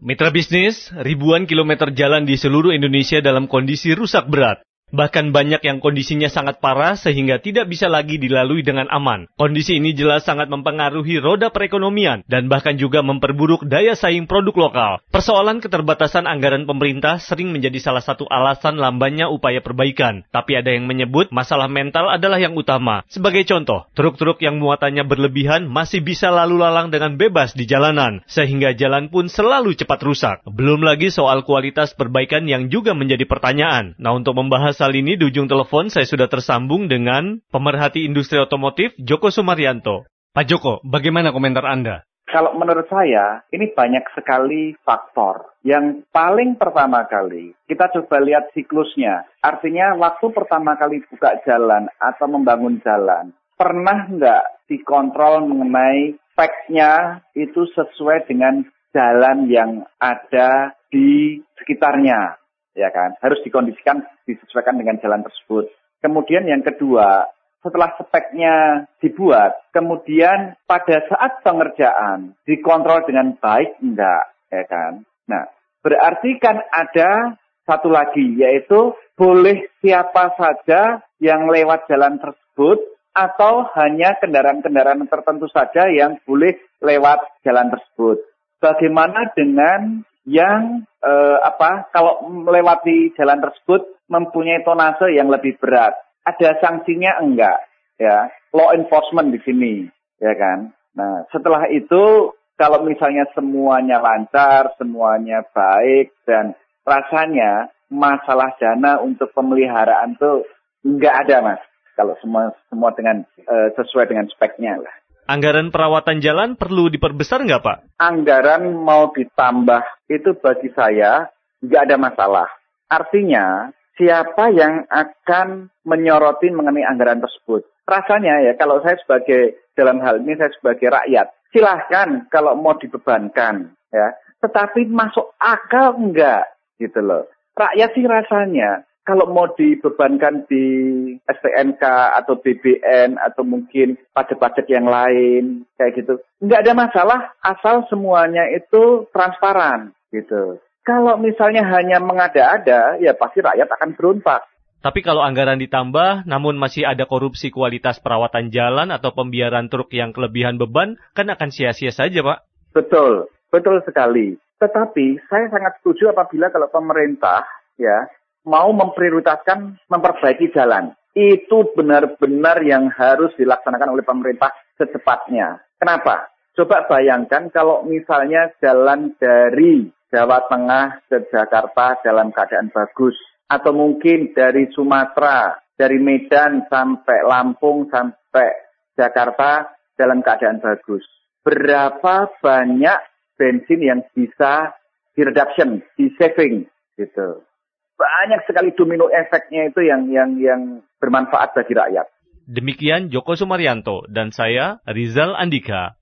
Mitra bisnis, ribuan kilometer jalan di seluruh Indonesia dalam kondisi rusak berat. Bahkan banyak yang kondisinya sangat parah sehingga tidak bisa lagi dilalui dengan aman. Kondisi ini jelas sangat mempengaruhi roda perekonomian dan bahkan juga memperburuk daya saing produk lokal. Persoalan keterbatasan anggaran pemerintah sering menjadi salah satu alasan lambannya upaya perbaikan. Tapi ada yang menyebut masalah mental adalah yang utama. Sebagai contoh, truk-truk yang muatannya berlebihan masih bisa lalu lalang dengan bebas di jalanan, sehingga jalan pun selalu cepat rusak. Belum lagi soal kualitas perbaikan yang juga menjadi pertanyaan. Nah untuk membahas hal ini di ujung telepon saya sudah tersambung dengan pemerhati industri otomotif Joko Sumaryanto. Pak Joko, bagaimana komentar Anda? Kalau menurut saya, ini banyak sekali faktor. Yang paling pertama kali, kita coba lihat siklusnya. Artinya, waktu pertama kali buka jalan atau membangun jalan, pernah nggak dikontrol mengenai speknya itu sesuai dengan jalan yang ada di sekitarnya ya kan? Harus dikondisikan, disesuaikan dengan jalan tersebut. Kemudian yang kedua, setelah speknya dibuat, kemudian pada saat pengerjaan dikontrol dengan baik enggak, ya kan? Nah, berarti kan ada satu lagi, yaitu boleh siapa saja yang lewat jalan tersebut atau hanya kendaraan-kendaraan tertentu saja yang boleh lewat jalan tersebut. Bagaimana dengan yang eh, apa kalau melewati jalan tersebut mempunyai tonase yang lebih berat. Ada sanksinya enggak? Ya, law enforcement di sini, ya kan? Nah, setelah itu kalau misalnya semuanya lancar, semuanya baik dan rasanya masalah dana untuk pemeliharaan tuh enggak ada, Mas. Kalau semua semua dengan uh, sesuai dengan speknya lah. Anggaran perawatan jalan perlu diperbesar nggak Pak? Anggaran mau ditambah itu bagi saya nggak ada masalah. Artinya siapa yang akan menyoroti mengenai anggaran tersebut? Rasanya ya kalau saya sebagai dalam hal ini saya sebagai rakyat silahkan kalau mau dibebankan ya. Tetapi masuk akal enggak gitu loh. Rakyat sih rasanya kalau mau dibebankan di STNK atau BBN atau mungkin pajak-pajak yang lain kayak gitu, nggak ada masalah asal semuanya itu transparan gitu. Kalau misalnya hanya mengada-ada, ya pasti rakyat akan berontak. Tapi kalau anggaran ditambah, namun masih ada korupsi kualitas perawatan jalan atau pembiaran truk yang kelebihan beban, kan akan sia-sia saja, Pak. Betul, betul sekali. Tetapi saya sangat setuju apabila kalau pemerintah ya mau memprioritaskan memperbaiki jalan. Itu benar-benar yang harus dilaksanakan oleh pemerintah secepatnya. Kenapa? Coba bayangkan kalau misalnya jalan dari Jawa Tengah ke Jakarta dalam keadaan bagus. Atau mungkin dari Sumatera, dari Medan sampai Lampung sampai Jakarta dalam keadaan bagus. Berapa banyak bensin yang bisa di reduction, di saving gitu banyak sekali domino efeknya itu yang yang yang bermanfaat bagi rakyat. Demikian Joko Sumaryanto dan saya Rizal Andika.